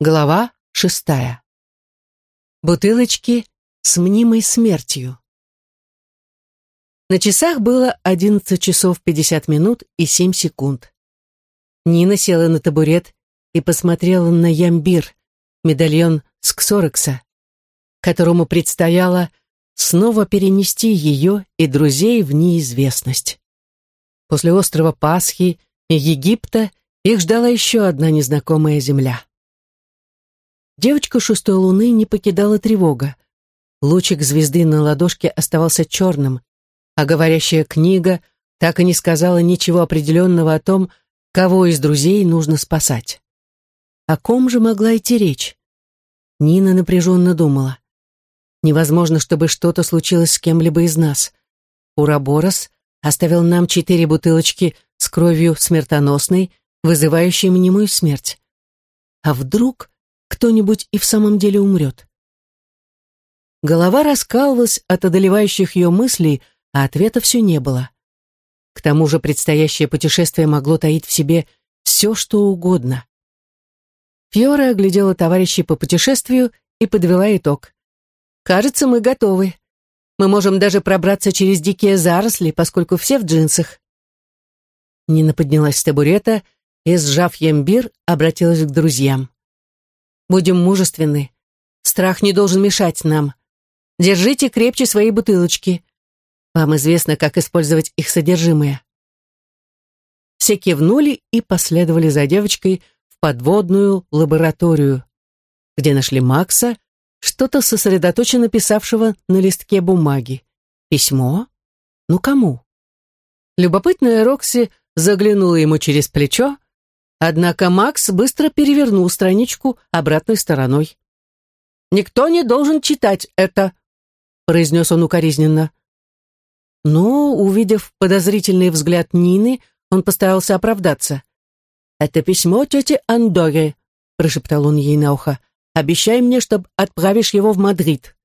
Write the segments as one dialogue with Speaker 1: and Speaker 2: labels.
Speaker 1: Глава шестая. Бутылочки с мнимой смертью. На часах было одиннадцать часов пятьдесят минут и семь секунд. Нина села на табурет и посмотрела на ямбир, медальон Сксорекса, которому предстояло снова перенести ее и друзей в неизвестность. После острова Пасхи и Египта их ждала еще одна незнакомая земля. Девочку шестой луны не покидала тревога. Лучик звезды на ладошке оставался черным, а говорящая книга так и не сказала ничего определенного о том, кого из друзей нужно спасать. О ком же могла идти речь? Нина напряженно думала. Невозможно, чтобы что-то случилось с кем-либо из нас. Ураборос оставил нам четыре бутылочки с кровью смертоносной, вызывающей мнимую смерть. А вдруг кто-нибудь и в самом деле умрет. Голова раскалывалась от одолевающих ее мыслей, а ответа все не было. К тому же предстоящее путешествие могло таить в себе все, что угодно. Фьора оглядела товарищей по путешествию и подвела итог. «Кажется, мы готовы. Мы можем даже пробраться через дикие заросли, поскольку все в джинсах». Нина поднялась с табурета и, сжав ямбир, обратилась к друзьям. Будем мужественны. Страх не должен мешать нам. Держите крепче свои бутылочки. Вам известно, как использовать их содержимое. Все кивнули и последовали за девочкой в подводную лабораторию, где нашли Макса, что-то сосредоточенно писавшего на листке бумаги. Письмо? Ну кому? Любопытная Рокси заглянула ему через плечо, Однако Макс быстро перевернул страничку обратной стороной. «Никто не должен читать это», — произнес он укоризненно. Но, увидев подозрительный взгляд Нины, он постарался оправдаться. «Это письмо тети Андоре», — прошептал он ей на ухо. «Обещай мне, что отправишь его в Мадрид».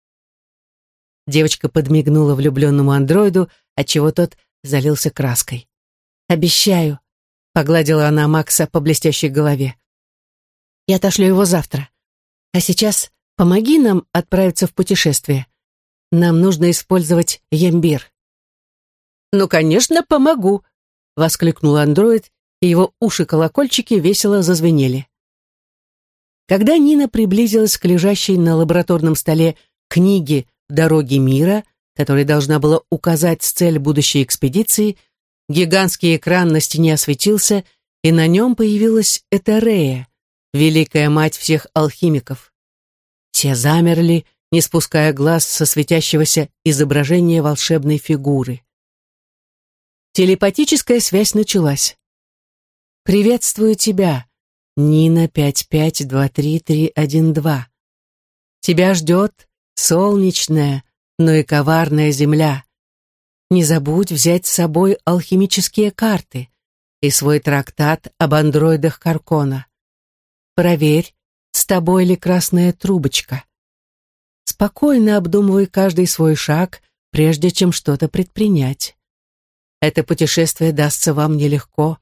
Speaker 1: Девочка подмигнула влюбленному андроиду, отчего тот залился краской. «Обещаю», Погладила она Макса по блестящей голове. «Я отошлю его завтра. А сейчас помоги нам отправиться в путешествие. Нам нужно использовать ямбир». «Ну, конечно, помогу», — воскликнул андроид, и его уши-колокольчики весело зазвенели. Когда Нина приблизилась к лежащей на лабораторном столе книге «Дороги мира», которая должна была указать цель будущей экспедиции, Гигантский экран на стене осветился, и на нем появилась Этерея, великая мать всех алхимиков. Все замерли, не спуская глаз со светящегося изображения волшебной фигуры. Телепатическая связь началась. «Приветствую тебя, Нина 5523312. Тебя ждет солнечная, но и коварная земля. Не забудь взять с собой алхимические карты и свой трактат об андроидах Каркона. Проверь, с тобой ли красная трубочка. Спокойно обдумывай каждый свой шаг, прежде чем что-то предпринять. Это путешествие дастся вам нелегко.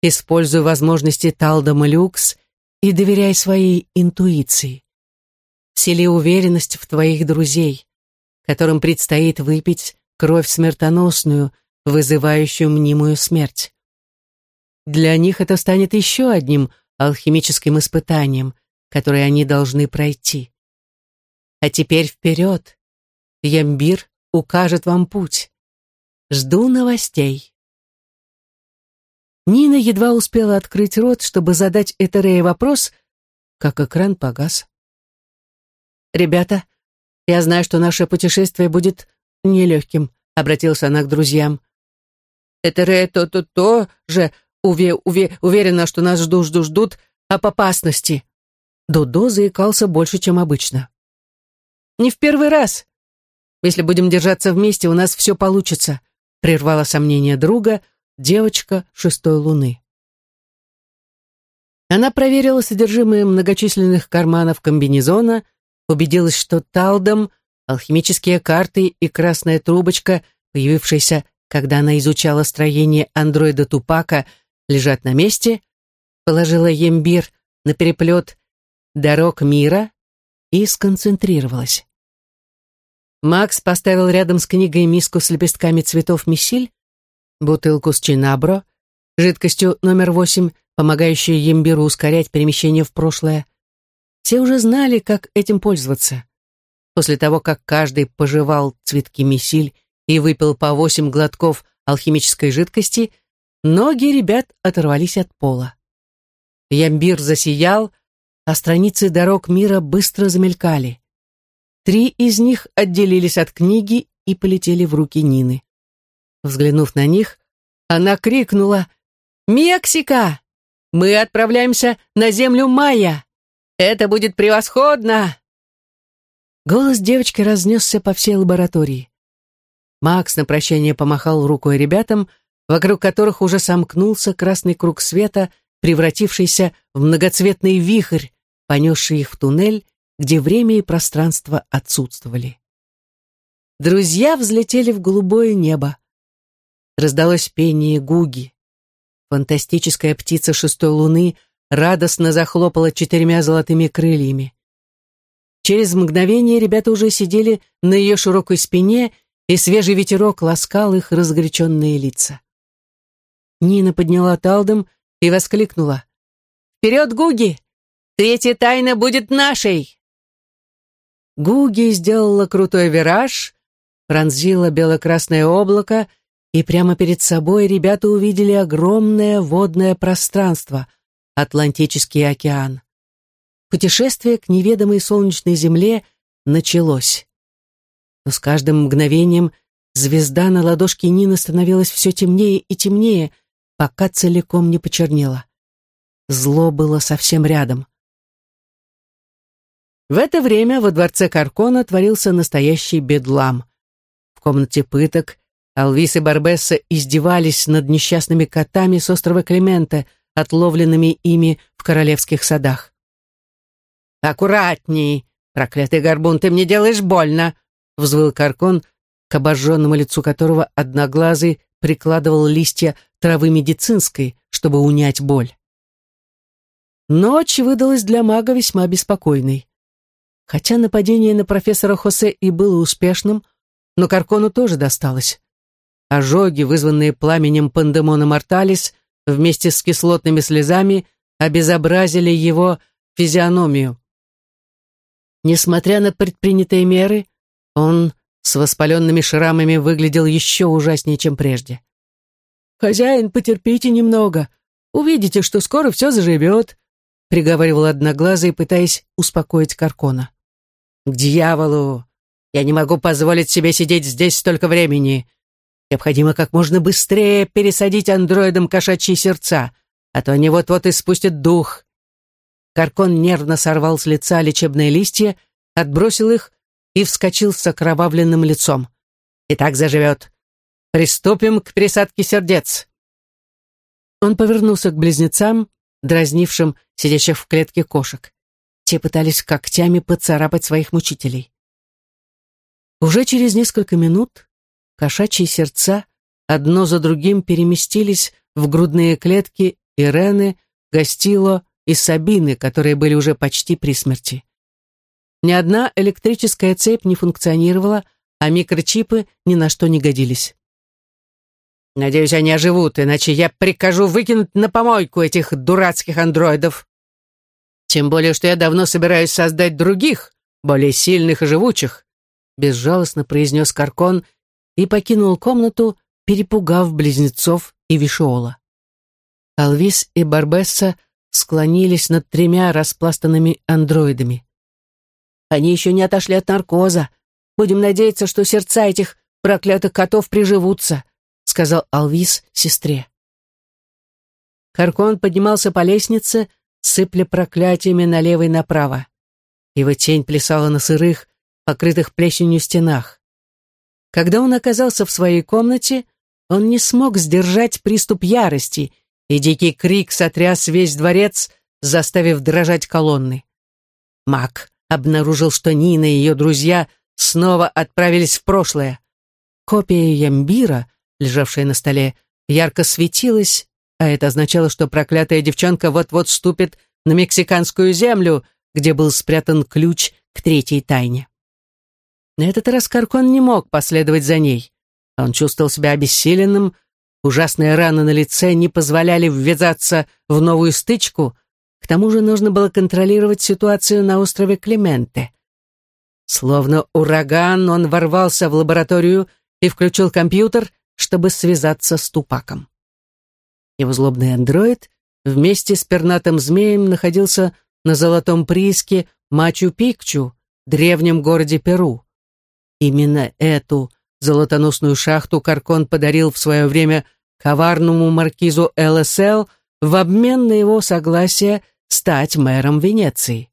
Speaker 1: Используй возможности Талдома Люкс и доверяй своей интуиции. Сели уверенность в твоих друзей, которым предстоит выпить кровь смертоносную, вызывающую мнимую смерть. Для них это станет еще одним алхимическим испытанием, которое они должны пройти. А теперь вперед. Ямбир укажет вам путь. Жду новостей. Нина едва успела открыть рот, чтобы задать Этерее вопрос, как экран погас. «Ребята, я знаю, что наше путешествие будет нелегким», — обратился она к друзьям. «Это ре то то то же уве, уве, уверена, что нас ждут ждут ждут об опасности». Додо заикался больше, чем обычно. «Не в первый раз. Если будем держаться вместе, у нас все получится», — прервала сомнение друга девочка шестой луны. Она проверила содержимое многочисленных карманов комбинезона, убедилась, что талдом — алхимические карты и красная трубочка, появившаяся, когда она изучала строение андроида Тупака, лежат на месте, положила ембир на переплет дорог мира и сконцентрировалась. Макс поставил рядом с книгой миску с лепестками цветов мисиль, бутылку с чинабро, жидкостью номер восемь, помогающей ембиру ускорять перемещение в прошлое. Все уже знали, как этим пользоваться. После того, как каждый пожевал цветки мисиль и выпил по восемь глотков алхимической жидкости, ноги ребят оторвались от пола. Ямбир засиял, а страницы дорог мира быстро замелькали. Три из них отделились от книги и полетели в руки Нины. Взглянув на них, она крикнула «Мексика! Мы отправляемся на землю Майя! Это будет превосходно!» Голос девочки разнесся по всей лаборатории. Макс на прощание помахал рукой ребятам, вокруг которых уже сомкнулся красный круг света, превратившийся в многоцветный вихрь, понесший их в туннель, где время и пространство отсутствовали. Друзья взлетели в голубое небо. Раздалось пение гуги. Фантастическая птица шестой луны радостно захлопала четырьмя золотыми крыльями. Через мгновение ребята уже сидели на ее широкой спине и свежий ветерок ласкал их разгоряченные лица. Нина подняла талдом и воскликнула. «Вперед, Гуги! Третья тайна будет нашей!» Гуги сделала крутой вираж, пронзила бело-красное облако, и прямо перед собой ребята увидели огромное водное пространство — Атлантический океан. Путешествие к неведомой солнечной земле началось но с каждым мгновением звезда на ладошке Нины становилась все темнее и темнее, пока целиком не почернела. Зло было совсем рядом. В это время во дворце Каркона творился настоящий бедлам. В комнате пыток Алвис и Барбесса издевались над несчастными котами с острова Климента, отловленными ими в королевских садах.
Speaker 2: «Аккуратней! Проклятый горбун, ты мне делаешь больно!» — взвыл Каркон, к обожженному лицу которого одноглазый прикладывал листья травы медицинской, чтобы унять боль. Ночь выдалась для мага весьма беспокойной. Хотя нападение на профессора Хосе и было успешным, но Каркону тоже досталось. Ожоги, вызванные пламенем пандемона морталис, вместе с кислотными слезами, обезобразили его физиономию. Несмотря на предпринятые меры, он с воспаленными шрамами выглядел еще ужаснее, чем прежде. «Хозяин, потерпите немного. Увидите, что скоро все заживет», — приговаривал Одноглазый, пытаясь успокоить Каркона. «К дьяволу! Я не могу позволить себе сидеть здесь столько времени. Необходимо как можно быстрее пересадить андроидам кошачьи сердца, а то они вот-вот испустят дух». Каркон нервно сорвал с лица лечебные листья, отбросил их и вскочил с окровавленным лицом. «И так заживет. Приступим к пересадке сердец». Он повернулся к близнецам, дразнившим сидящих в клетке кошек. Те пытались когтями поцарапать своих мучителей. Уже через несколько минут кошачьи сердца одно за другим переместились в грудные клетки Ирены, Гастило и Сабины, которые были уже почти при смерти. Ни одна электрическая цепь не функционировала, а микрочипы ни на что не годились. «Надеюсь, они оживут, иначе я прикажу выкинуть на помойку этих дурацких андроидов. Тем более, что я давно собираюсь создать других, более сильных и живучих», безжалостно произнес Каркон и покинул комнату, перепугав близнецов и Вишола. Алвис и Барбесса склонились над тремя распластанными андроидами. Они еще не отошли от наркоза. Будем надеяться, что сердца этих проклятых котов приживутся», — сказал Алвис сестре. Каркон поднимался по лестнице, сыпля проклятиями налево и направо. Его тень плясала на сырых, покрытых плесенью стенах. Когда он оказался в своей комнате, он не смог сдержать приступ ярости, и дикий крик сотряс весь дворец, заставив дрожать колонны. Маг обнаружил, что Нина и ее друзья снова отправились в прошлое. Копия ямбира, лежавшая на столе, ярко светилась, а это означало, что проклятая девчонка вот-вот ступит на мексиканскую землю, где был спрятан ключ к третьей тайне. На этот раз Каркон не мог последовать за ней. Он чувствовал себя обессиленным, ужасные раны на лице не позволяли ввязаться в новую стычку, к тому же нужно было контролировать ситуацию на острове Клементе. Словно ураган, он ворвался в лабораторию и включил компьютер, чтобы связаться с Тупаком. Его злобный андроид вместе с пернатым змеем находился на золотом прииске Мачу-Пикчу, древнем городе Перу. Именно эту золотоносную шахту Каркон подарил в свое время коварному маркизу ЛСЛ в обмен на его согласие стать мэром Венеции.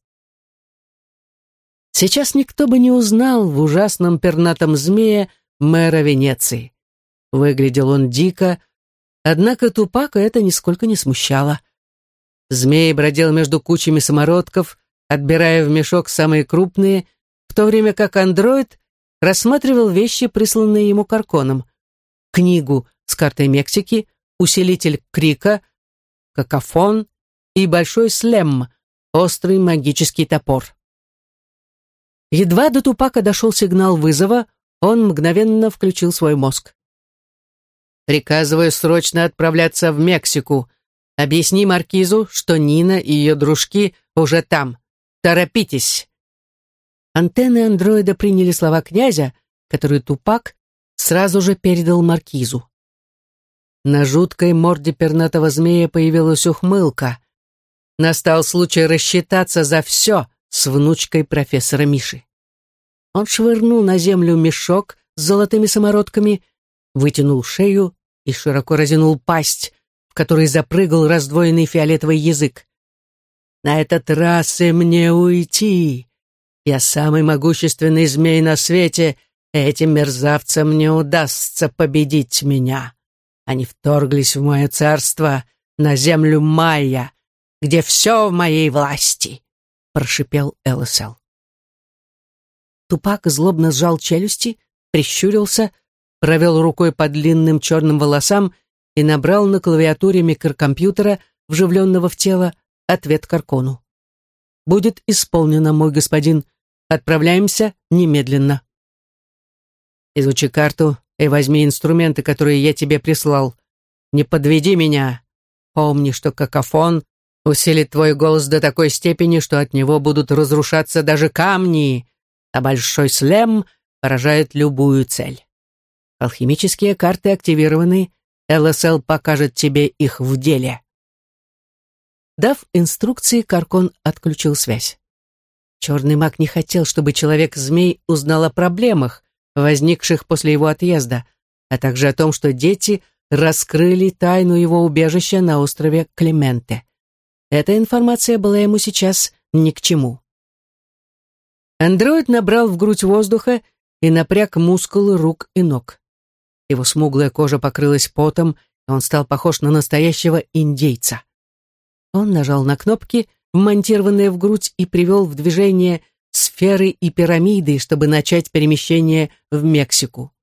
Speaker 2: Сейчас никто бы не узнал в ужасном пернатом змее мэра Венеции. Выглядел он дико, однако Тупака это нисколько не смущало. Змей бродил между кучами самородков, отбирая в мешок самые крупные, в то время как андроид рассматривал вещи, присланные ему Карконом. Книгу с картой Мексики, усилитель крика, какофон и большой слем, острый магический топор. Едва до Тупака дошел сигнал вызова, он мгновенно включил свой мозг. «Приказываю срочно отправляться в Мексику. Объясни Маркизу, что Нина и ее дружки уже там. Торопитесь!» Антенны андроида приняли слова князя, который Тупак сразу же передал Маркизу. На жуткой морде пернатого змея появилась ухмылка. Настал случай рассчитаться за все с внучкой профессора Миши. Он швырнул на землю мешок с золотыми самородками, вытянул шею и широко разинул пасть, в которой запрыгал раздвоенный фиолетовый язык. «На этот раз и мне уйти. Я самый могущественный змей на свете, этим мерзавцам не удастся победить меня. Они вторглись в мое царство, на землю Майя, где все в моей власти», — прошипел ЛСЛ. Тупак злобно сжал челюсти, прищурился, провел рукой по длинным черным волосам и набрал на клавиатуре микрокомпьютера, вживленного в тело, ответ Каркону. «Будет исполнено, мой господин. Отправляемся немедленно». «Изучи карту и возьми инструменты, которые я тебе прислал. Не подведи меня. Помни, что какофон усилит твой голос до такой степени, что от него будут разрушаться даже камни, а большой слем поражает любую цель. Алхимические карты активированы, ЛСЛ покажет тебе их в деле. Дав инструкции, Каркон отключил связь. Черный маг не хотел, чтобы человек-змей узнал о проблемах, возникших после его отъезда, а также о том, что дети раскрыли тайну его убежища на острове Клементе. Эта информация была ему сейчас ни к чему. Андроид набрал в грудь воздуха и напряг мускулы рук и ног. Его смуглая кожа покрылась потом, и он стал похож на настоящего индейца. Он нажал на кнопки, вмонтированные в грудь, и привел в движение сферы и пирамиды, чтобы начать перемещение в Мексику.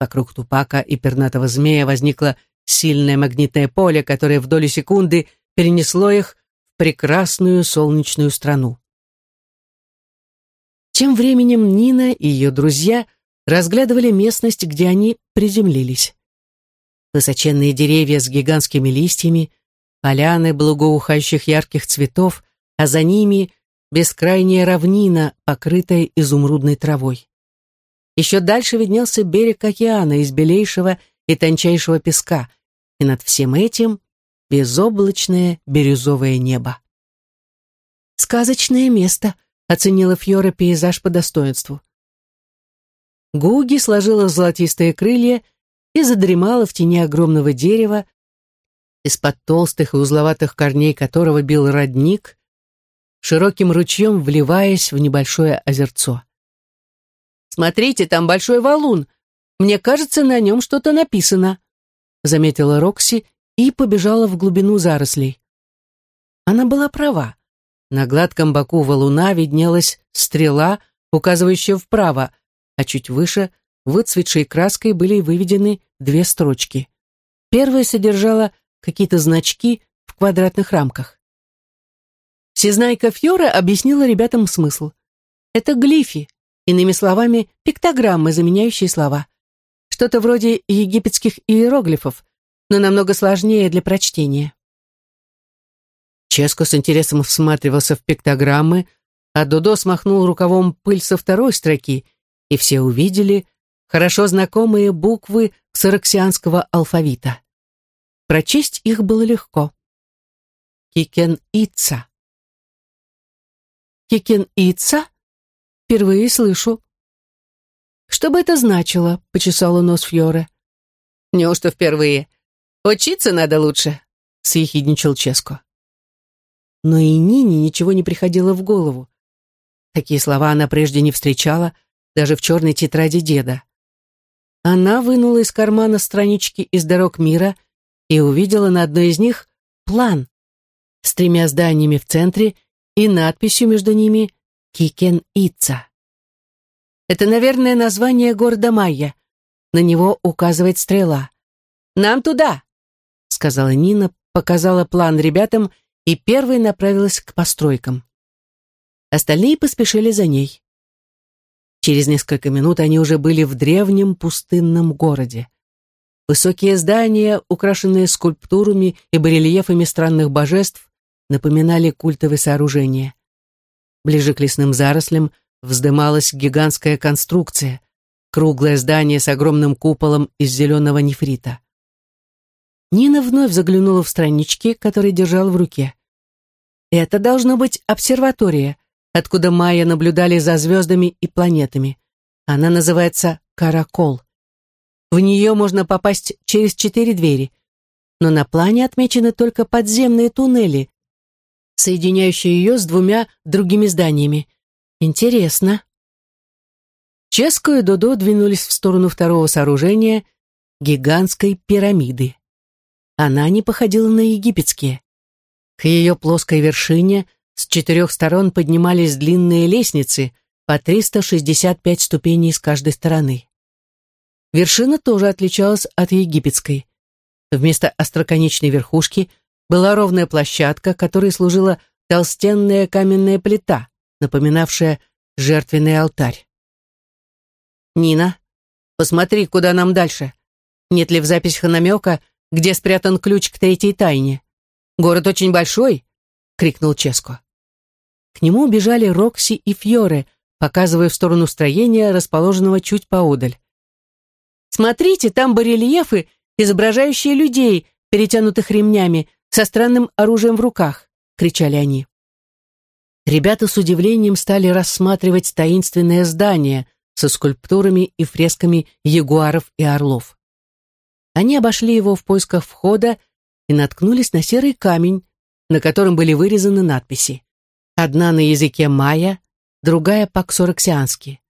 Speaker 2: Вокруг Тупака и пернатого змея возникло сильное магнитное поле, которое в долю секунды перенесло их в прекрасную солнечную страну. Тем временем Нина и ее друзья разглядывали местность, где они приземлились. Высоченные деревья с гигантскими листьями, поляны благоухающих ярких цветов, а за ними бескрайняя равнина, покрытая изумрудной травой. Еще дальше виднелся берег океана из белейшего и тончайшего песка, и над всем этим безоблачное бирюзовое небо. «Сказочное место», оценила Фьора пейзаж по достоинству. Гуги сложила золотистые крылья и задремала в тени огромного дерева, из-под толстых и узловатых корней которого бил родник, широким ручьем вливаясь в небольшое озерцо. «Смотрите, там большой валун. Мне кажется, на нем что-то написано», заметила Рокси и побежала в глубину зарослей. Она была права. На гладком боку валуна виднелась стрела, указывающая вправо, а чуть выше выцветшей краской были выведены две строчки. Первая содержала какие-то значки в квадратных рамках.
Speaker 1: Всезнайка Фьора объяснила ребятам смысл. Это глифи, иными словами, пиктограммы, заменяющие слова. Что-то вроде египетских иероглифов, но намного сложнее для прочтения.
Speaker 2: Ческо с интересом всматривался в пиктограммы, а Додо смахнул рукавом пыль со второй строки, и все увидели хорошо знакомые буквы ксараксианского алфавита. Прочесть их было легко. Кикен-Ица.
Speaker 1: Кикен-Ица? Впервые слышу. Что бы это значило? Почесала нос Фьоре.
Speaker 2: Неужто впервые? Учиться надо лучше, съехидничал Ческо. Но и Нине ничего не приходило в голову. Такие слова она прежде не встречала, даже в черной тетради деда. Она вынула из кармана странички из «Дорог мира» и увидела на одной из них план с тремя зданиями в центре и надписью между ними «Кикен-Ица». Это, наверное, название города Майя. На него указывает стрела. «Нам туда!» — сказала Нина, показала план ребятам и первой направилась к постройкам. Остальные поспешили за ней. Через несколько минут они уже были в древнем пустынном городе. Высокие здания, украшенные скульптурами и барельефами странных божеств, напоминали культовые сооружения. Ближе к лесным зарослям вздымалась гигантская конструкция, круглое здание с огромным куполом из зеленого нефрита. Нина вновь заглянула в странички, которые держала в руке. Это должно быть обсерватория, откуда майя наблюдали за звездами и планетами. Она называется «Каракол». В нее можно попасть через четыре двери, но на плане отмечены только подземные туннели, соединяющие ее с двумя другими зданиями. Интересно. Ческо и Додо двинулись в сторону второго сооружения — гигантской пирамиды. Она не походила на египетские. К ее плоской вершине с четырех сторон поднимались длинные лестницы по 365 ступеней с каждой стороны. Вершина тоже отличалась от египетской. Вместо остроконечной верхушки была ровная площадка, которой служила толстенная каменная плита, напоминавшая жертвенный алтарь. «Нина, посмотри, куда нам дальше. Нет ли в записях намека, где спрятан ключ к третьей тайне? Город очень большой», — крикнул Ческо. К нему убежали Рокси и Фьоре, показывая в сторону строения, расположенного чуть поодаль. «Смотрите, там барельефы, изображающие людей, перетянутых ремнями, со странным оружием в руках!» — кричали они. Ребята с удивлением стали рассматривать таинственное здание со скульптурами и фресками ягуаров и орлов. Они обошли его в поисках входа и наткнулись на серый камень, на котором были вырезаны надписи. Одна на языке майя, другая по-ксороксиански.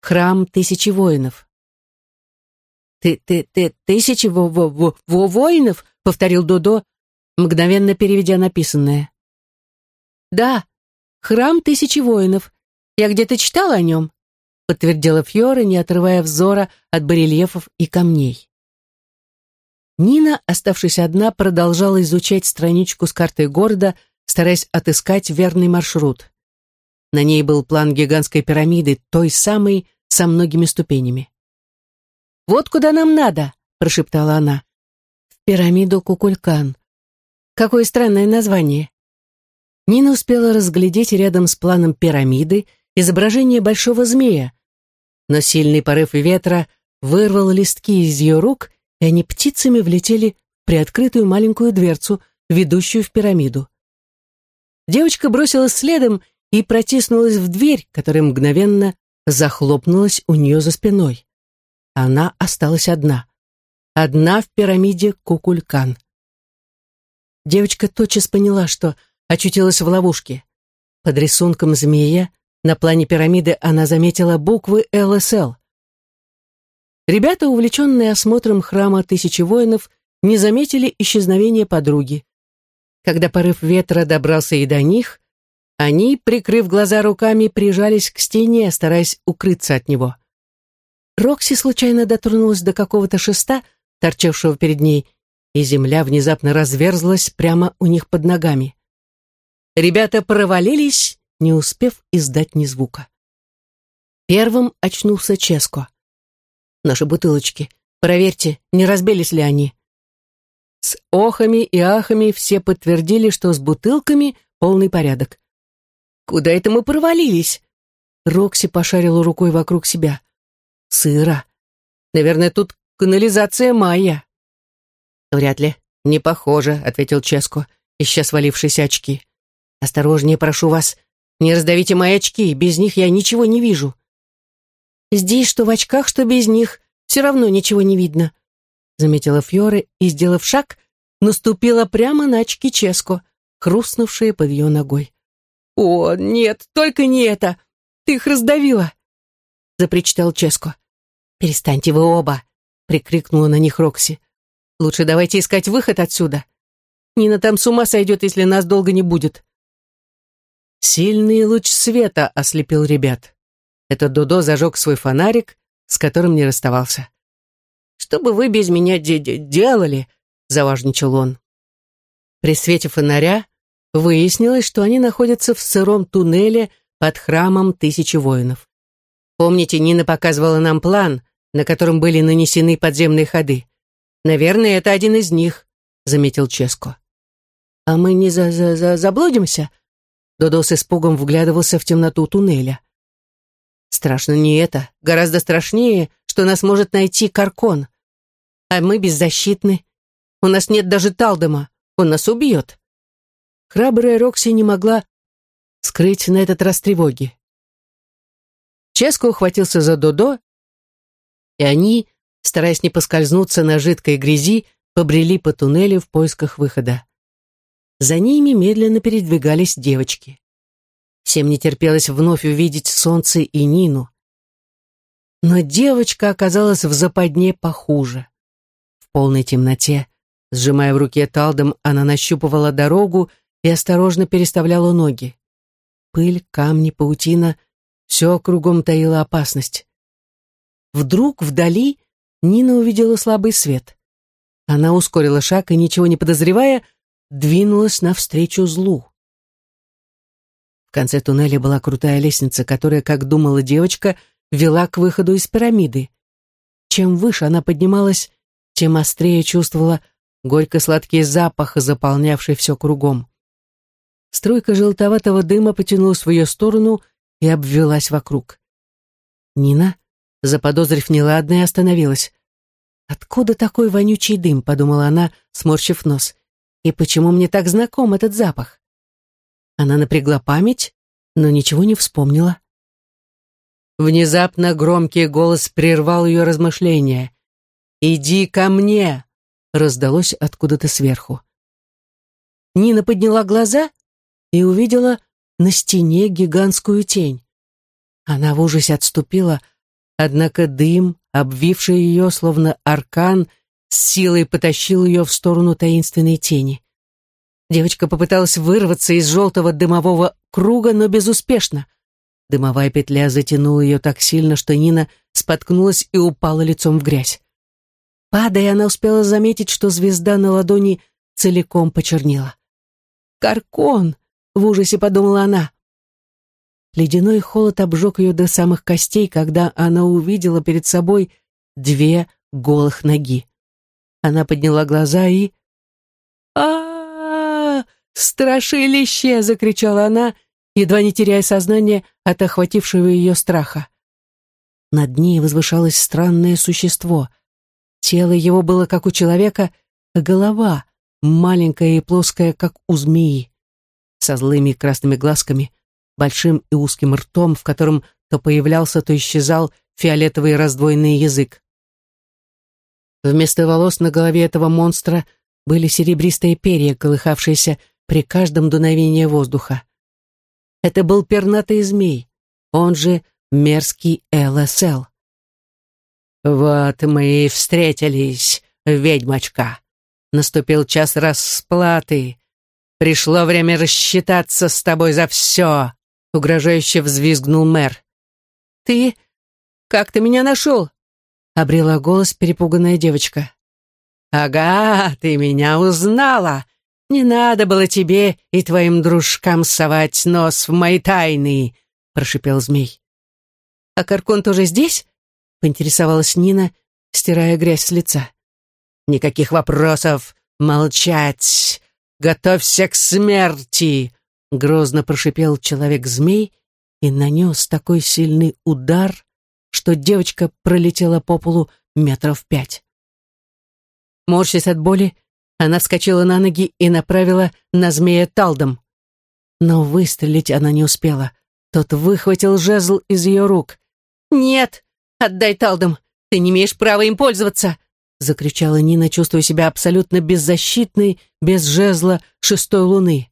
Speaker 2: Храм тысячи воинов. «Ты, ты, ты, тысячи во, во, во, во воинов?» — повторил Додо, мгновенно переведя написанное. «Да, храм тысячи воинов. Я где-то читала о нем», — подтвердила Фьора, не отрывая взора от барельефов и камней. Нина, оставшись одна, продолжала изучать страничку с картой города, стараясь отыскать верный маршрут. На ней был план гигантской пирамиды, той самой, со многими ступенями. «Вот куда нам надо», — прошептала она. «В пирамиду Кукулькан. Какое странное название». Нина успела разглядеть рядом с планом пирамиды изображение большого змея, но сильный порыв ветра вырвал листки из ее рук, и они птицами влетели в приоткрытую маленькую дверцу, ведущую в пирамиду. Девочка бросилась следом и протиснулась в дверь, которая мгновенно захлопнулась у нее за спиной. Она осталась одна. Одна в пирамиде Кукулькан. Девочка тотчас поняла, что очутилась в ловушке. Под рисунком змея на плане пирамиды она заметила буквы ЛСЛ. Ребята, увлеченные осмотром храма тысячи воинов, не заметили исчезновения подруги. Когда порыв ветра добрался и до них, они, прикрыв глаза руками, прижались к стене, стараясь укрыться от него. Рокси случайно дотронулась до какого-то шеста, торчавшего перед ней, и земля внезапно разверзлась прямо у них под ногами.
Speaker 1: ребята провалились, не успев издать ни звука. Первым очнулся Ческо. «Наши бутылочки. Проверьте, не разбились ли они?» С охами и ахами все подтвердили, что с бутылками полный порядок. «Куда это мы провалились?» Рокси пошарила рукой вокруг себя. «Сыро. Наверное, тут канализация Майя». «Вряд ли. Не похоже», — ответил Ческо, ища свалившиеся очки. «Осторожнее, прошу вас. Не раздавите мои очки, без них я ничего не вижу». «Здесь что в очках, что без них, все равно ничего не видно», заметила Фьоре и, сделав шаг, наступила прямо на очки Ческо, хрустнувшие под ее ногой. «О, нет, только не это! Ты их раздавила!» запричитал Ческо. «Перестаньте вы оба!» прикрикнула на них Рокси. «Лучше давайте искать выход отсюда. Нина там с ума сойдет, если нас долго не будет». Сильный луч света ослепил ребят. Этот Додо зажег свой фонарик, с которым не расставался. Что бы вы без меня де -де делали?» — заважничал он. При свете фонаря выяснилось, что они находятся в сыром туннеле под храмом Тысячи Воинов. Помните, Нина показывала нам план, на котором были нанесены подземные ходы. Наверное, это один из них, заметил Ческо. А мы не за -за -за заблудимся? Додо с испугом вглядывался в темноту туннеля. Страшно не это, гораздо страшнее, что нас может найти Каркон. А мы беззащитны. У нас нет даже Талдема, он нас убьет. Храбрая Рокси не могла скрыть на этот раз тревоги. Ческо ухватился за Додо, и они, стараясь не поскользнуться на жидкой грязи, побрели по туннелю в поисках выхода. За ними медленно передвигались девочки. Всем не терпелось вновь увидеть солнце и Нину. Но девочка оказалась в западне похуже. В полной темноте, сжимая в руке талдом, она нащупывала дорогу и осторожно переставляла ноги. Пыль, камни, паутина — все кругом таило опасность. Вдруг вдали Нина увидела слабый свет. Она ускорила шаг и, ничего не подозревая, двинулась навстречу злу конце туннеля была крутая лестница, которая, как думала девочка, вела к выходу из пирамиды. Чем выше она поднималась, тем острее чувствовала горько-сладкий запах, заполнявший все кругом. Струйка желтоватого дыма потянулась в ее сторону и обвелась вокруг. Нина, заподозрив неладное, остановилась. «Откуда такой вонючий дым?» — подумала она, сморщив нос. «И почему мне так знаком этот запах?» Она напрягла память, но ничего не вспомнила. Внезапно громкий голос прервал ее размышления. «Иди ко мне!» — раздалось откуда-то сверху. Нина подняла глаза и увидела на стене гигантскую тень. Она в ужасе отступила, однако дым, обвивший ее, словно аркан, с силой потащил ее в сторону таинственной тени. Девочка попыталась вырваться из желтого дымового круга, но безуспешно. Дымовая петля затянула ее так сильно, что Нина споткнулась и упала лицом в грязь. Падая, она успела заметить, что звезда на ладони целиком почернела. «Каркон!» — в ужасе подумала она. Ледяной холод обжег ее до самых костей, когда она увидела перед собой две голых ноги. Она подняла глаза и... а «Страшилище!» — закричала она, едва не теряя сознание от охватившего ее страха. Над ней возвышалось странное существо. Тело его было как у человека, а голова маленькая и плоская, как у змеи, со злыми красными глазками, большим и узким ртом, в котором то появлялся, то исчезал фиолетовый раздвоенный язык. Вместо волос на голове этого монстра были серебристые перья, колыхавшиеся при каждом дуновении воздуха. Это был пернатый змей, он же мерзкий ЛСЛ. «Вот мы и встретились, ведьмочка. Наступил час расплаты. Пришло время рассчитаться с тобой за все», — угрожающе взвизгнул мэр. «Ты? Как ты меня нашел?» — обрела голос перепуганная девочка. «Ага, ты меня узнала!»
Speaker 2: «Не надо было тебе и твоим дружкам совать нос в мои тайны», — прошипел змей. «А Каркон тоже здесь?» — поинтересовалась Нина, стирая грязь с лица. «Никаких вопросов! Молчать! Готовься к смерти!» — грозно прошипел человек-змей и нанес такой сильный удар, что девочка пролетела по полу метров пять. Морщась от боли, она вскочила на ноги и направила на змея талдом. Но выстрелить она не успела. Тот выхватил жезл из ее рук. «Нет! Отдай талдом! Ты не имеешь права им пользоваться!» закричала Нина, чувствуя себя абсолютно беззащитной, без жезла шестой луны.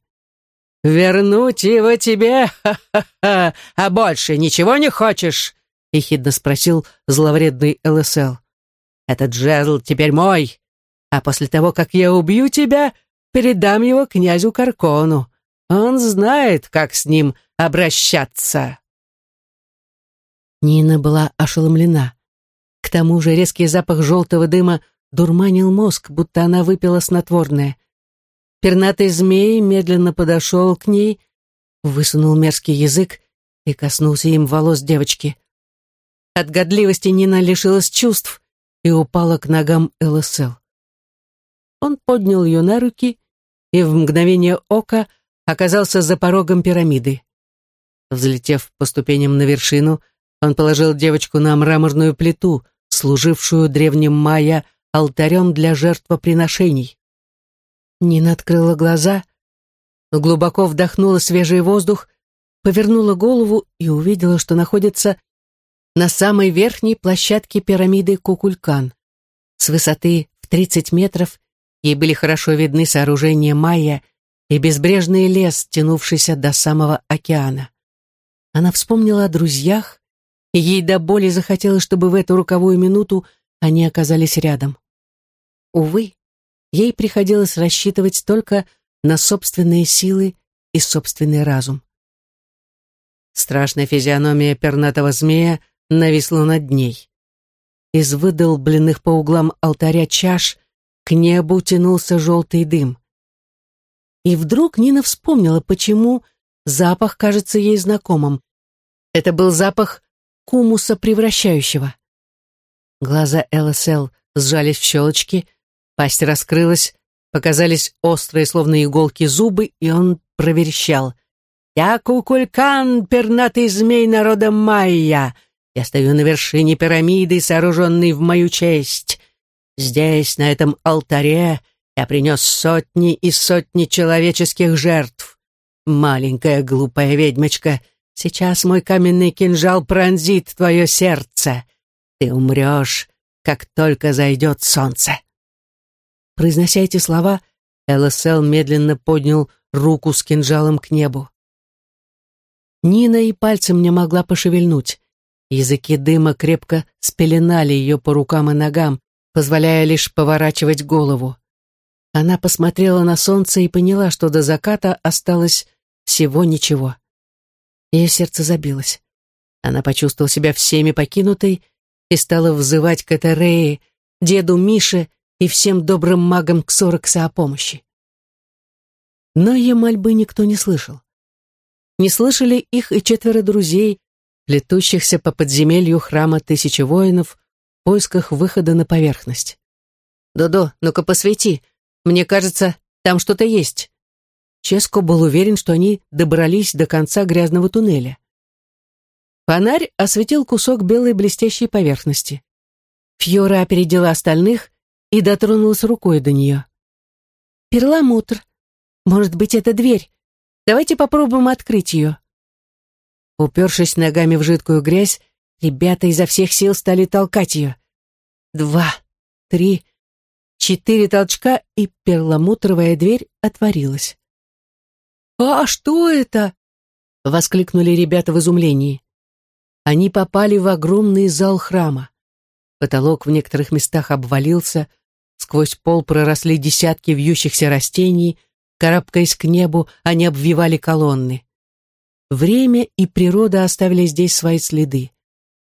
Speaker 2: «Вернуть его тебе? Ха-ха-ха! А больше ничего не хочешь?» — ехидно спросил зловредный ЛСЛ. «Этот жезл теперь мой, а после того, как я убью тебя, передам его князю Каркону. Он знает, как с ним обращаться». Нина была ошеломлена. К тому же резкий запах желтого дыма дурманил мозг, будто она выпила снотворное. Пернатый змей медленно подошел к ней, высунул мерзкий язык и коснулся им волос девочки. От годливости Нина лишилась чувств и упала к ногам ЛСЛ. Он поднял ее на руки и в мгновение ока оказался за порогом пирамиды. Взлетев по ступеням на вершину, он положил девочку на мраморную плиту, служившую древним майя алтарем для жертвоприношений. Нина открыла глаза, глубоко вдохнула свежий воздух, повернула голову и увидела, что находится на самой верхней площадке пирамиды Кукулькан. С высоты в 30 метров Ей были хорошо видны сооружения майя и безбрежный лес, тянувшийся до самого океана. Она вспомнила о друзьях, и ей до боли захотелось, чтобы в эту руковую минуту они оказались рядом. Увы, ей приходилось рассчитывать только на собственные силы и собственный разум. Страшная физиономия пернатого змея нависла над ней. Из выдолбленных по углам алтаря чаш к небу тянулся желтый дым. И вдруг Нина вспомнила, почему запах кажется ей знакомым. Это был запах кумуса превращающего. Глаза ЛСЛ сжались в щелочки, пасть раскрылась, показались острые, словно иголки, зубы, и он проверещал. «Я кукулькан, пернатый змей народа Майя! Я стою на вершине пирамиды, сооруженной в мою честь. Здесь, на этом алтаре, я принес сотни и сотни человеческих жертв. Маленькая глупая ведьмочка, сейчас мой каменный кинжал пронзит твое сердце. Ты умрешь, как только зайдет солнце. Произнося эти слова, ЛСЛ медленно поднял руку с кинжалом к небу. Нина и пальцем не могла пошевельнуть. Языки дыма крепко спеленали ее по рукам и ногам, позволяя лишь поворачивать голову. Она посмотрела на солнце и поняла, что до заката осталось всего ничего. Ее сердце забилось. Она почувствовала себя всеми покинутой и стала взывать к Этерее, деду Мише и всем добрым магам Ксорокса о помощи. Но ее мольбы никто не слышал. Не слышали их и четверо друзей, летущихся по подземелью храма Тысячи Воинов, поисках выхода на поверхность. «Додо, ну-ка посвети. Мне кажется, там что-то есть». Ческо был уверен, что они добрались до конца грязного туннеля. Фонарь осветил кусок белой блестящей поверхности. Фьора опередила остальных и дотронулась рукой до нее. «Перламутр. Может быть, это дверь. Давайте попробуем открыть ее». Упершись ногами в жидкую грязь, Ребята изо всех сил стали толкать ее. Два, три, четыре толчка, и перламутровая дверь отворилась. «А что это?» — воскликнули ребята в изумлении. Они попали в огромный зал храма. Потолок в некоторых местах обвалился, сквозь пол проросли десятки вьющихся растений, карабкаясь к небу, они обвивали колонны. Время и природа оставили здесь свои следы.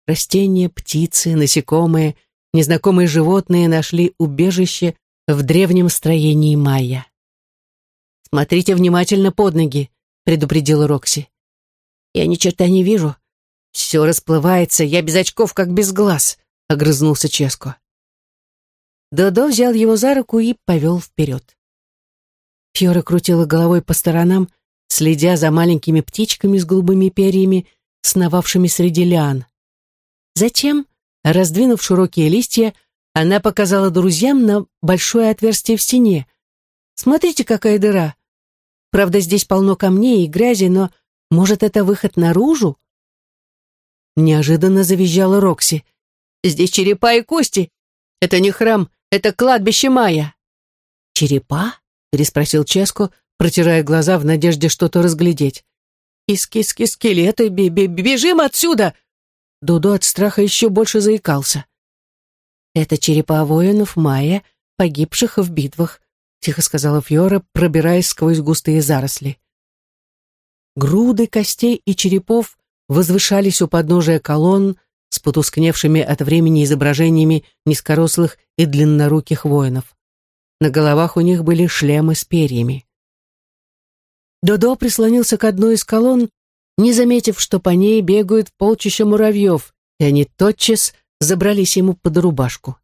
Speaker 2: Растения, птицы, насекомые, незнакомые животные нашли убежище в древнем строении майя.
Speaker 1: «Смотрите внимательно под ноги», — предупредила Рокси. «Я ни черта не вижу. Все расплывается, я без очков, как без глаз», — огрызнулся Ческо. Додо взял его за руку и повел вперед. Фьора крутила головой по сторонам, следя за маленькими птичками с голубыми перьями, сновавшими среди лиан. Затем, раздвинув широкие листья, она показала друзьям на большое отверстие в стене. «Смотрите, какая дыра! Правда, здесь полно камней и грязи, но, может, это выход наружу?» Неожиданно завизжала Рокси. «Здесь черепа и кости! Это не храм, это кладбище Майя!» «Черепа?» — переспросил Ческо, протирая глаза в надежде что-то разглядеть. «Иски-ски скелеты, б -б бежим отсюда!» Дудо от страха еще больше заикался. «Это черепа воинов Майя, погибших в битвах», — тихо сказала Фьора, пробираясь сквозь густые заросли. Груды костей и черепов возвышались у подножия колонн с потускневшими от времени изображениями низкорослых и длинноруких воинов. На головах у них были шлемы с перьями. Додо прислонился к одной из колонн, не заметив, что по ней бегают полчища муравьев, и они тотчас забрались ему под рубашку.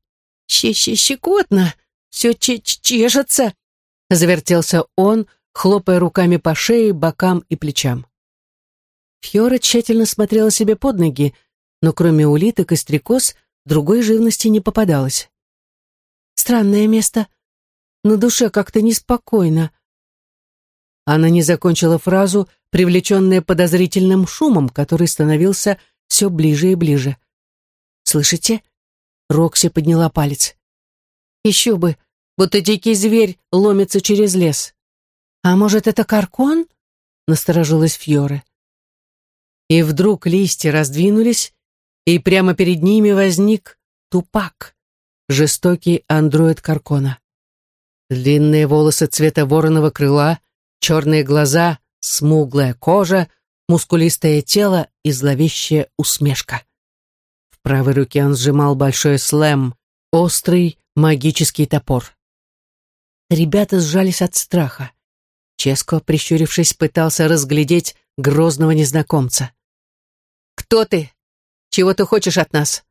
Speaker 1: «Щи-щи-щекотно! Все чешется!» — завертелся он, хлопая руками по шее, бокам и плечам. Фьора тщательно смотрела себе под ноги, но кроме улиток и стрекоз другой живности не попадалось. «Странное место. На душе как-то неспокойно». Она не закончила фразу, привлеченная подозрительным шумом, который становился все ближе и ближе. «Слышите?» Рокси подняла палец. «Еще бы, будто дикий зверь ломится через лес. А может, это каркон?» Насторожилась Фьоре. И вдруг листья раздвинулись, и прямо перед ними возник Тупак, жестокий андроид Каркона. Длинные волосы цвета вороного крыла, черные глаза, смуглая кожа, мускулистое тело и зловещая усмешка. В правой руке он сжимал большой слэм, острый магический топор. Ребята сжались от страха. Ческо, прищурившись, пытался разглядеть грозного незнакомца. «Кто ты? Чего ты хочешь от нас?»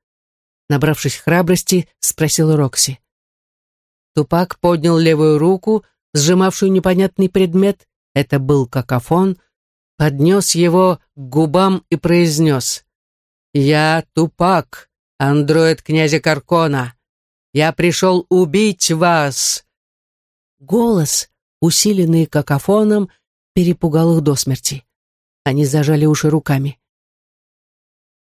Speaker 1: Набравшись храбрости, спросил Рокси. Тупак поднял левую руку, сжимавшую непонятный предмет, это был какофон, поднес его к губам и произнес «Я Тупак, андроид князя Каркона. Я пришел убить вас!» Голос, усиленный какофоном, перепугал их до смерти. Они зажали уши руками.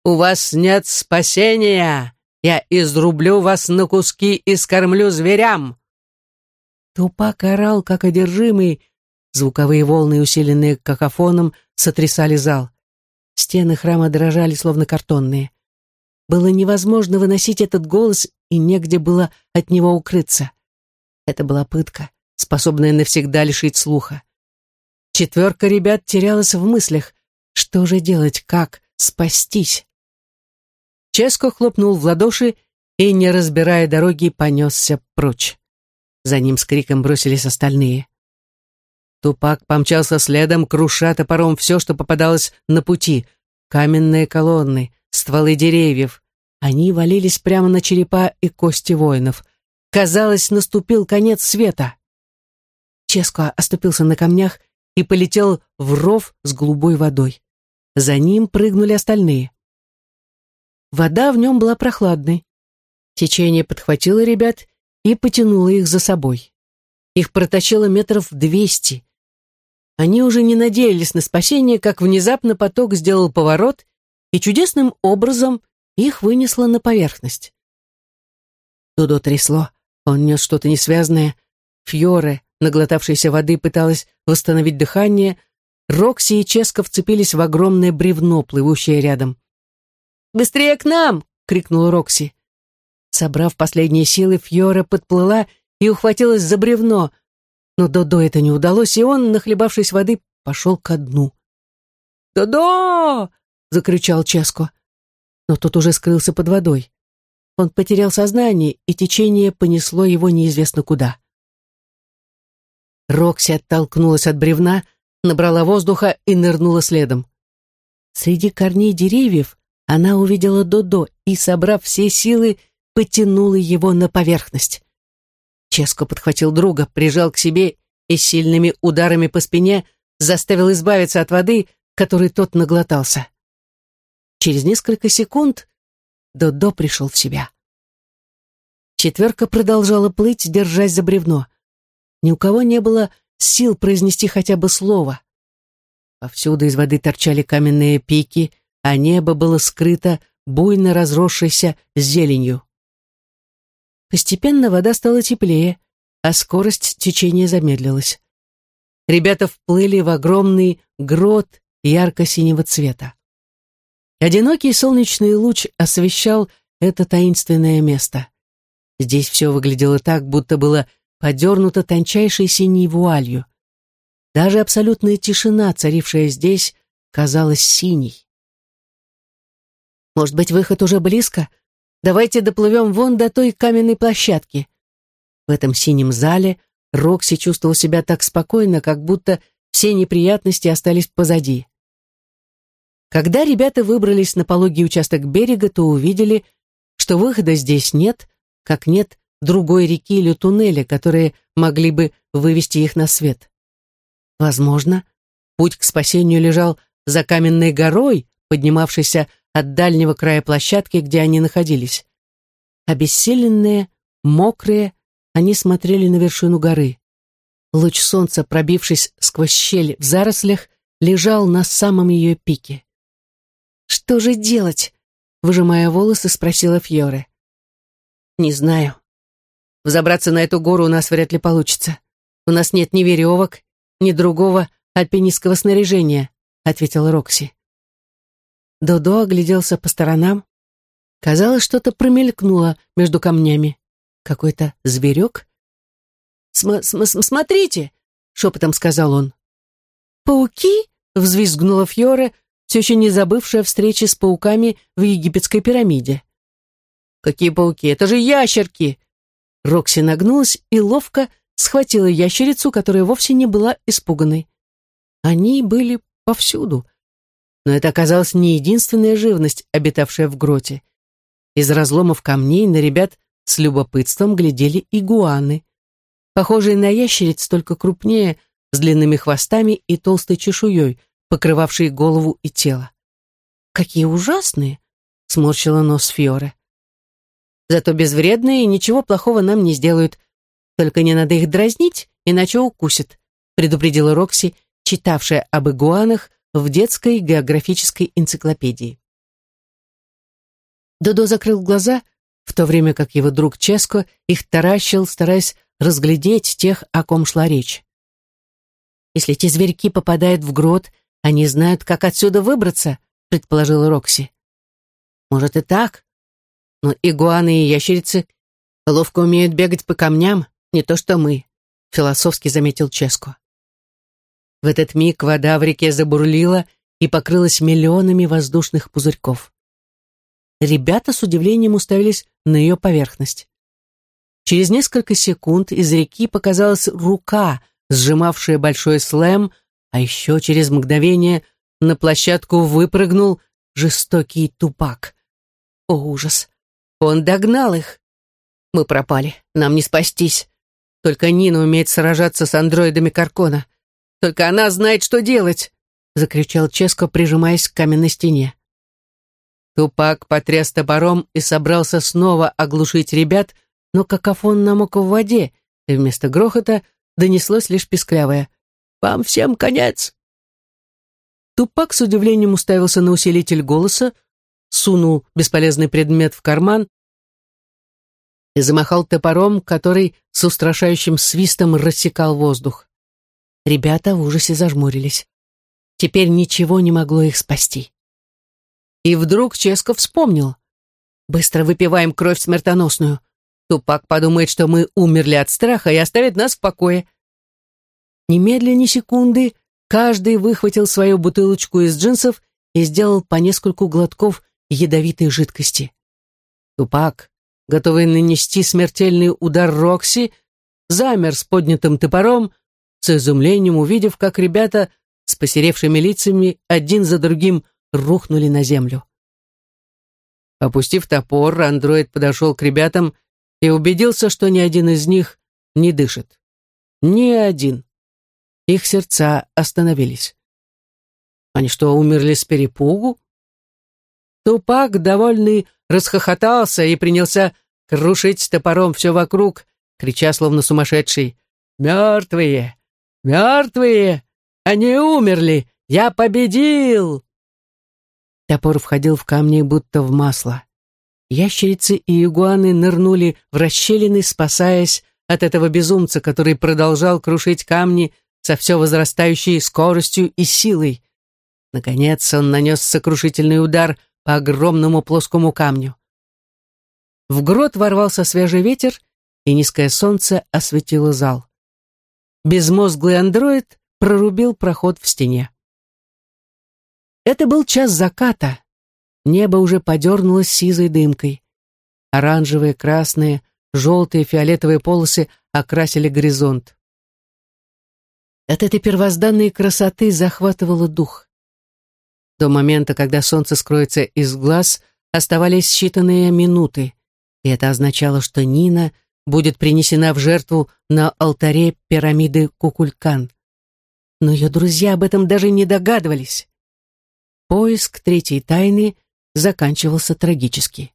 Speaker 1: «У вас нет спасения! Я изрублю вас на куски и скормлю зверям!» Тупак орал, как одержимый. Звуковые волны, усиленные какофоном, сотрясали зал. Стены храма дрожали, словно картонные. Было невозможно выносить этот голос, и негде было от него укрыться. Это была пытка, способная навсегда лишить слуха. Четверка ребят терялась в мыслях. Что же делать, как спастись? Ческо хлопнул в ладоши и, не разбирая дороги, понесся прочь. За ним с криком бросились остальные. Тупак помчался следом, круша топором все, что попадалось на пути. Каменные колонны, стволы деревьев. Они валились прямо на черепа и кости воинов. Казалось, наступил конец света. Ческо оступился на камнях и полетел в ров с голубой водой. За ним прыгнули остальные. Вода в нем была прохладной. Течение подхватило ребят и потянуло их за собой. Их протащило метров двести. Они уже не надеялись на спасение, как внезапно поток сделал поворот, и чудесным образом их вынесло на поверхность. Дудо трясло, он нес что-то несвязное. Фьоре, наглотавшаяся воды, пыталась восстановить дыхание, Рокси и Ческо вцепились в огромное бревно, плывущее рядом. «Быстрее к нам!» — крикнула Рокси. Собрав последние силы, Фьора подплыла и ухватилась за бревно, но Додо это не удалось, и он, нахлебавшись воды, пошел ко дну. «Додо!» — закричал Ческо. Но тот уже скрылся под водой. Он потерял сознание, и течение понесло его неизвестно куда. Рокси оттолкнулась от бревна, набрала воздуха и нырнула следом. Среди корней деревьев она увидела Додо и, собрав все силы, потянула его на поверхность. Ческо подхватил друга, прижал к себе и сильными ударами по спине заставил избавиться от воды, которой тот наглотался. Через несколько секунд Додо пришел в себя. Четверка продолжала плыть, держась за бревно. Ни у кого не было сил произнести хотя бы слово. Повсюду из воды торчали каменные пики, а небо было скрыто буйно разросшейся зеленью. Постепенно вода стала теплее, а скорость течения замедлилась. Ребята вплыли в огромный грот ярко-синего цвета. Одинокий солнечный луч освещал это таинственное место. Здесь все выглядело так, будто было подернуто тончайшей синей вуалью. Даже абсолютная тишина, царившая здесь, казалась синей. «Может быть, выход уже близко? Давайте доплывем вон до той каменной площадки». В этом синем зале Рокси чувствовал себя так спокойно, как будто все неприятности остались позади. Когда ребята выбрались на пологий участок берега, то увидели, что выхода здесь нет, как нет другой реки или туннеля, которые могли бы вывести их на свет. Возможно, путь к спасению лежал за каменной горой, поднимавшейся от дальнего края площадки, где они находились. Обессиленные, мокрые, они смотрели на вершину горы. Луч солнца, пробившись сквозь щель в зарослях, лежал на самом ее пике. «Что же делать?» — выжимая волосы, спросила Фьоре. «Не знаю. Взобраться на эту гору у нас вряд ли получится. У нас нет ни веревок, ни другого альпинистского снаряжения», — ответила Рокси. Додо огляделся по сторонам. Казалось, что-то промелькнуло между камнями. Какой-то зверек? См -см «Смотрите!» — шепотом сказал он. «Пауки?» — взвизгнула Фьора, все еще не забывшая встречи с пауками в египетской пирамиде. «Какие пауки? Это же ящерки!» Рокси нагнулась и ловко схватила ящерицу, которая вовсе не была испуганной. Они были повсюду. Но это оказалась не единственная живность, обитавшая в гроте. Из разломов камней на ребят с любопытством глядели игуаны. Похожие на ящериц, только крупнее, с длинными хвостами и толстой чешуей, покрывавшей голову и тело. «Какие ужасные!» — сморщила нос Фьоре. «Зато безвредные и ничего плохого нам не сделают. Только не надо их дразнить, иначе укусят», — предупредила Рокси, читавшая об игуанах в детской географической энциклопедии. Додо закрыл глаза, в то время как его друг Ческо их таращил, стараясь разглядеть тех, о ком шла речь. «Если эти зверьки попадают в грот, они знают, как отсюда выбраться», — предположила Рокси. «Может и так, но игуаны и ящерицы ловко умеют бегать по камням, не то что мы», — философски заметил Ческо. В этот миг вода в реке забурлила и покрылась миллионами воздушных пузырьков. Ребята с удивлением уставились на ее поверхность. Через несколько секунд из реки показалась рука, сжимавшая большой слэм, а еще через мгновение на площадку выпрыгнул жестокий тупак. О, ужас! Он догнал их. Мы пропали, нам не спастись. Только Нина умеет сражаться с андроидами Каркона. Только она знает, что делать, закричал Ческо, прижимаясь к каменной стене. Тупак потряс топором и собрался снова оглушить ребят, но какофон намок в воде, и вместо грохота донеслось лишь писклявое «Вам всем конец!». Тупак с удивлением уставился на усилитель голоса, сунул бесполезный предмет в карман и замахал топором, который с устрашающим свистом рассекал воздух. Ребята в ужасе зажмурились. Теперь ничего не могло их спасти. И вдруг Ческо вспомнил. «Быстро выпиваем кровь смертоносную. Тупак подумает, что мы умерли от страха и оставит нас в покое». Немедленно ни секунды каждый выхватил свою бутылочку из джинсов и сделал по нескольку глотков ядовитой жидкости. Тупак, готовый нанести смертельный удар Рокси, замер с поднятым топором,
Speaker 2: с изумлением увидев, как ребята с посеревшими лицами один за другим рухнули на землю. Опустив топор, андроид подошел к ребятам и убедился, что ни один из них не дышит. Ни один. Их сердца остановились. Они что, умерли с перепугу? Тупак, довольный, расхохотался и принялся крушить топором все вокруг, крича, словно сумасшедший. «Мертвые! Мертвые! Они умерли! Я победил!» Топор входил в камни, будто в масло. Ящерицы и игуаны нырнули в расщелины, спасаясь от этого безумца, который продолжал крушить камни со все возрастающей скоростью и силой. Наконец он нанес сокрушительный удар по огромному плоскому камню. В грот ворвался свежий ветер, и низкое солнце осветило зал. Безмозглый андроид прорубил проход в стене. Это был час заката. Небо уже подернулось сизой дымкой. Оранжевые, красные, желтые, фиолетовые полосы окрасили горизонт. От этой первозданной красоты захватывало дух. До момента, когда солнце скроется из глаз, оставались считанные минуты, и это означало, что Нина будет принесена в жертву на алтаре пирамиды Кукулькан. Но ее друзья об этом даже не догадывались. Поиск третьей тайны заканчивался трагически.